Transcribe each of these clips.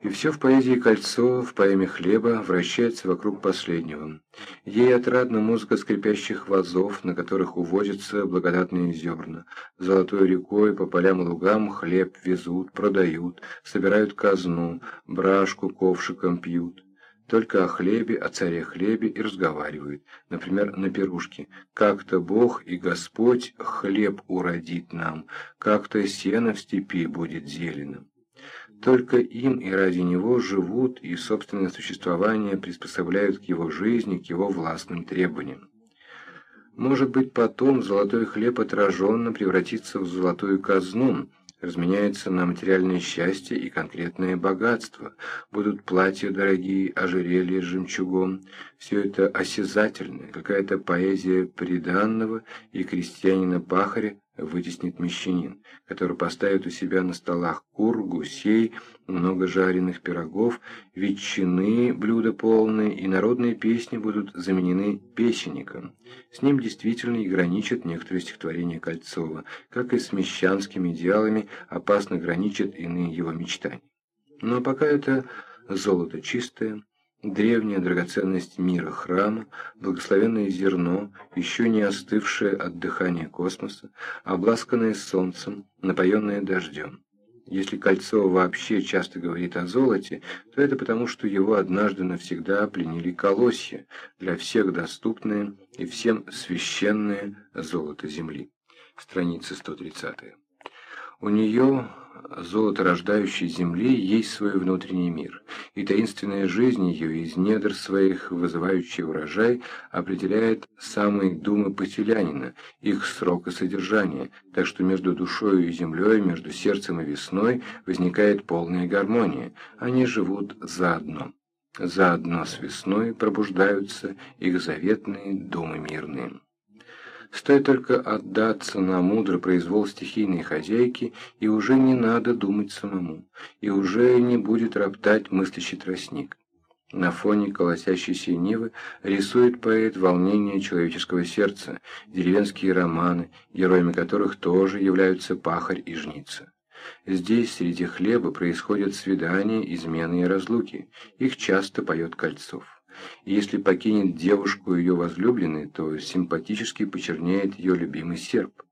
И все в поэзии Кольцова, в поэме «Хлеба» вращается вокруг последнего. Ей отрадна музыка скрипящих вазов, на которых увозятся благодатные зерна. Золотой рекой по полям и лугам хлеб везут, продают, собирают казну, брашку ковшиком пьют. Только о хлебе, о царе хлебе и разговаривают. Например, на пирушке. «Как-то Бог и Господь хлеб уродит нам, как-то сено в степи будет зеленым». Только им и ради него живут и собственное существование приспособляют к его жизни, к его властным требованиям. Может быть, потом золотой хлеб отраженно превратится в золотую казну, разменяется на материальное счастье и конкретное богатство, будут платья дорогие, ожерелья с жемчугом. Все это осязательное, какая-то поэзия приданного и крестьянина-пахаря, вытеснит мещанин, который поставит у себя на столах кур, гусей, много жареных пирогов, ветчины, блюда полные, и народные песни будут заменены песенником. С ним действительно и граничат некоторые стихотворения Кольцова, как и с мещанскими идеалами опасно граничат иные его мечтания. Но пока это золото чистое, Древняя драгоценность мира храма, благословенное зерно, еще не остывшее от дыхания космоса, обласканное солнцем, напоенное дождем. Если Кольцо вообще часто говорит о золоте, то это потому, что его однажды навсегда пленили колосья, для всех доступное и всем священное золото земли. Страница 130. У нее золото рождающей земли есть свой внутренний мир, и таинственная жизнь ее из недр своих, вызывающая урожай, определяет самые думы поселянина, их срок и содержание, так что между душою и землей, между сердцем и весной возникает полная гармония, они живут заодно. Заодно с весной пробуждаются их заветные думы мирные. Стоит только отдаться на мудрый произвол стихийной хозяйки, и уже не надо думать самому, и уже не будет роптать мыслящий тростник. На фоне колосящейся Нивы рисует поэт волнение человеческого сердца, деревенские романы, героями которых тоже являются пахарь и жница. Здесь, среди хлеба, происходят свидания, измены и разлуки. Их часто поет Кольцов и если покинет девушку ее возлюбленный, то симпатически почернеет ее любимый серп.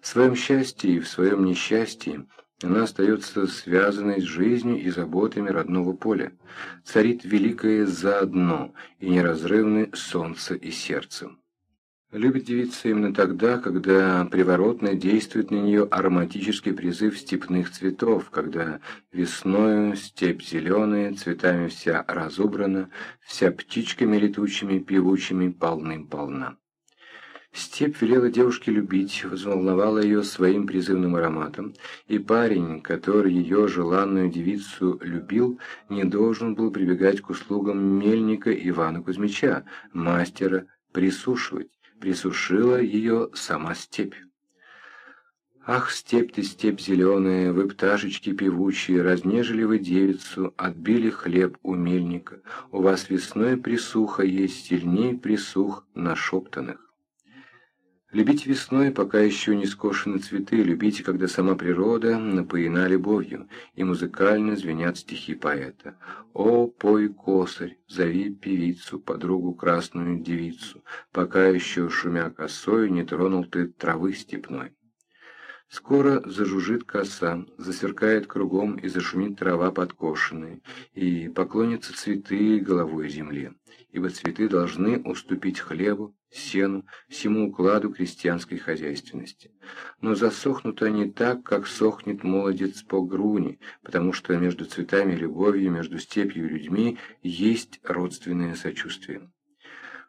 В своем счастье и в своем несчастье она остается связанной с жизнью и заботами родного поля. Царит великое заодно и неразрывны солнце и сердцем. Любит девица именно тогда, когда приворотно действует на нее ароматический призыв степных цветов, когда весною степь зеленая, цветами вся разубрана, вся птичками летучими, певучими, полным-полна. Степь велела девушке любить, взволновала ее своим призывным ароматом, и парень, который ее желанную девицу любил, не должен был прибегать к услугам мельника Ивана Кузьмича, мастера присушивать присушила ее сама степь. Ах, степь ты, степь зеленая, вы пташечки певучие, разнежили вы девицу, отбили хлеб у мельника. У вас весной присуха есть, сильней присух нашептанных. Любите весной, пока еще не скошены цветы, любите, когда сама природа напоена любовью, и музыкально звенят стихи поэта. «О, пой, косарь, зови певицу, подругу красную девицу, пока еще, шумя косой, не тронул ты травы степной». Скоро зажужжит коса, засверкает кругом и зашумит трава подкошенная, и поклонятся цветы головой земле, ибо цветы должны уступить хлебу, сену, всему укладу крестьянской хозяйственности. Но засохнут они так, как сохнет молодец по груни, потому что между цветами любовью, между степью и людьми есть родственное сочувствие.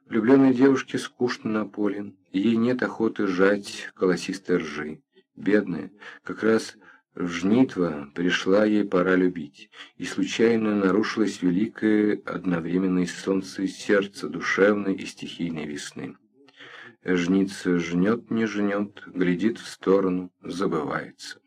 Влюбленной девушке скучно на поле, ей нет охоты жать колосистой ржи. Бедная, как раз в жнитва пришла ей пора любить, и случайно нарушилось великое одновременное солнце сердца душевной и стихийной весны. Жница жнет, не жнет, глядит в сторону, забывается.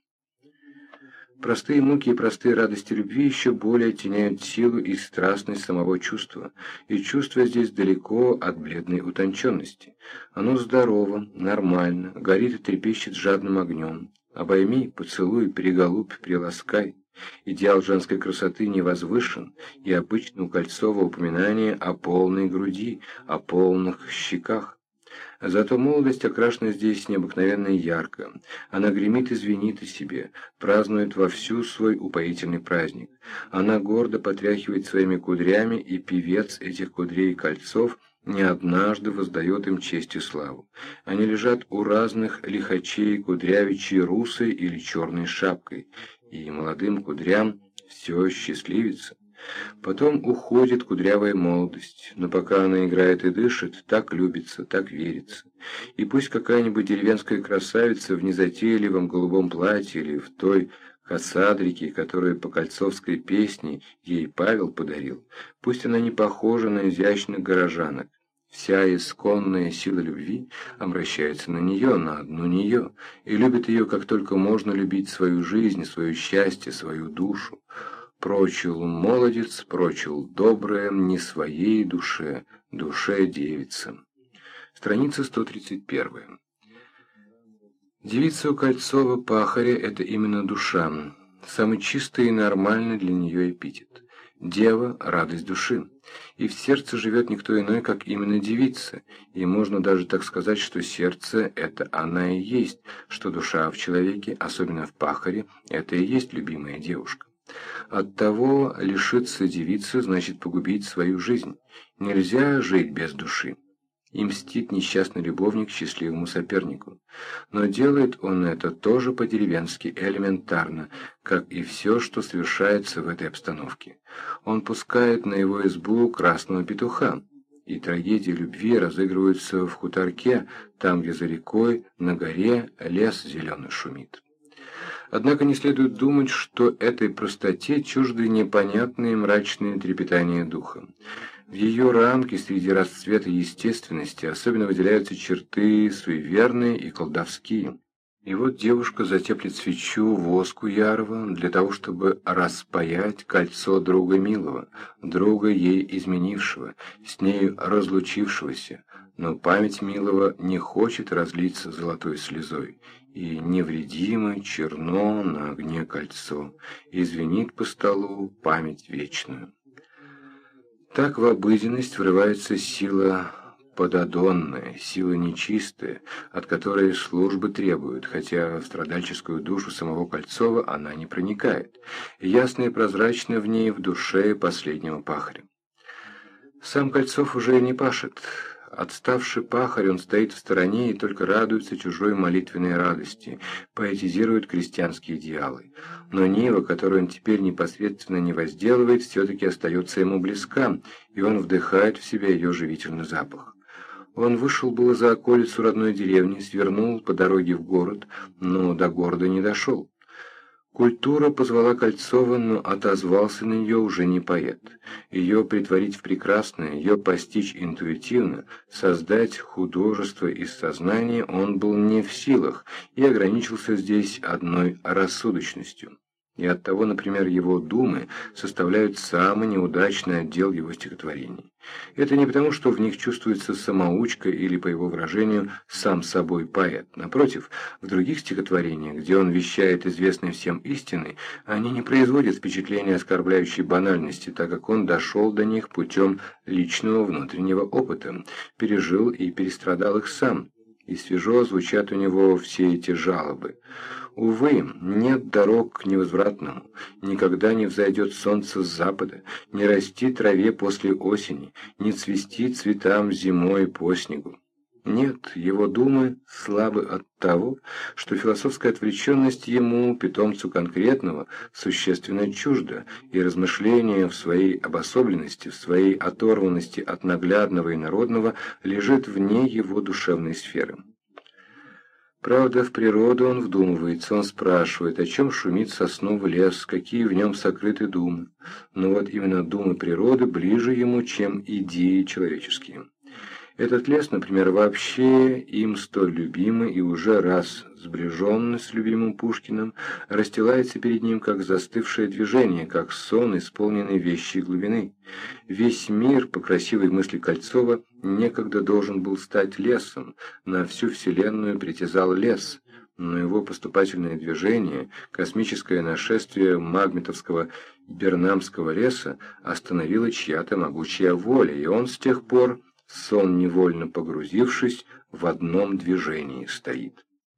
Простые муки и простые радости любви еще более оттеняют силу и страстность самого чувства, и чувство здесь далеко от бледной утонченности. Оно здорово, нормально, горит и трепещет жадным огнем. Обойми, поцелуй, приголубь, приласкай. Идеал женской красоты не возвышен, и обычно у Кольцова упоминание о полной груди, о полных щеках. Зато молодость окрашена здесь необыкновенно ярко. Она гремит и звенит о себе, празднует вовсю свой упоительный праздник. Она гордо потряхивает своими кудрями, и певец этих кудрей кольцов не однажды воздает им честь и славу. Они лежат у разных лихачей кудрявичьей русой или черной шапкой, и молодым кудрям все счастливится. Потом уходит кудрявая молодость, но пока она играет и дышит, так любится, так верится. И пусть какая-нибудь деревенская красавица в незатейливом голубом платье или в той косадрике, которую по кольцовской песне ей Павел подарил, пусть она не похожа на изящных горожанок, Вся исконная сила любви обращается на нее, на одну нее, и любит ее, как только можно любить свою жизнь, свое счастье, свою душу. Прочил молодец, прочил доброе, не своей душе, душе девица. Страница 131. Девица у Кольцова пахаря – это именно душа, самый чистый и нормальный для нее эпитет. Дева – радость души, и в сердце живет никто иной, как именно девица, и можно даже так сказать, что сердце – это она и есть, что душа в человеке, особенно в пахаре, это и есть любимая девушка. Оттого лишиться девицы значит погубить свою жизнь. Нельзя жить без души. И мстит несчастный любовник счастливому сопернику. Но делает он это тоже по-деревенски, элементарно, как и все, что совершается в этой обстановке. Он пускает на его избу красного петуха, и трагедии любви разыгрываются в хуторке, там, где за рекой, на горе лес зеленый шумит. Однако не следует думать, что этой простоте чужды непонятные мрачные трепетания духа. В ее рамке среди расцвета естественности особенно выделяются черты суеверные и колдовские. И вот девушка затеплит свечу воску ярого для того, чтобы распаять кольцо друга милого, друга ей изменившего, с нею разлучившегося, но память милого не хочет разлиться золотой слезой, и невредимо черно на огне кольцо, извинит по столу память вечную. Так в обыденность врывается сила пододонная, сила нечистая, от которой службы требуют, хотя в страдальческую душу самого Кольцова она не проникает, ясно и прозрачно в ней в душе последнего пахаря. Сам Кольцов уже не пашет, Отставший пахарь, он стоит в стороне и только радуется чужой молитвенной радости, поэтизирует крестьянские идеалы. Но Нива, которую он теперь непосредственно не возделывает, все-таки остается ему близка, и он вдыхает в себя ее живительный запах. Он вышел было за околицу родной деревни, свернул по дороге в город, но до города не дошел. Культура позвала Кольцова, но отозвался на нее уже не поэт. Ее притворить в прекрасное, ее постичь интуитивно, создать художество из сознания он был не в силах и ограничился здесь одной рассудочностью и оттого, например, его думы составляют самый неудачный отдел его стихотворений. Это не потому, что в них чувствуется самоучка или, по его выражению, сам собой поэт. Напротив, в других стихотворениях, где он вещает известные всем истины, они не производят впечатления оскорбляющей банальности, так как он дошел до них путем личного внутреннего опыта, пережил и перестрадал их сам, и свежо звучат у него все эти жалобы. Увы, нет дорог к невозвратному, никогда не взойдет солнце с запада, не расти траве после осени, не цвести цветам зимой по снегу. Нет, его думы слабы от того, что философская отвлеченность ему, питомцу конкретного, существенно чужда, и размышление в своей обособленности, в своей оторванности от наглядного и народного лежит вне его душевной сферы. Правда, в природу он вдумывается, он спрашивает, о чем шумит сосновый лес, какие в нем сокрыты думы. Но вот именно думы природы ближе ему, чем идеи человеческие. Этот лес, например, вообще им столь любимый и уже раз сближенный с любимым Пушкиным, расстилается перед ним как застывшее движение, как сон, исполненный вещей глубины. Весь мир, по красивой мысли Кольцова, некогда должен был стать лесом, на всю вселенную притязал лес, но его поступательное движение, космическое нашествие магметовского Бернамского леса остановила чья-то могучая воля, и он с тех пор, сон невольно погрузившись, в одном движении стоит.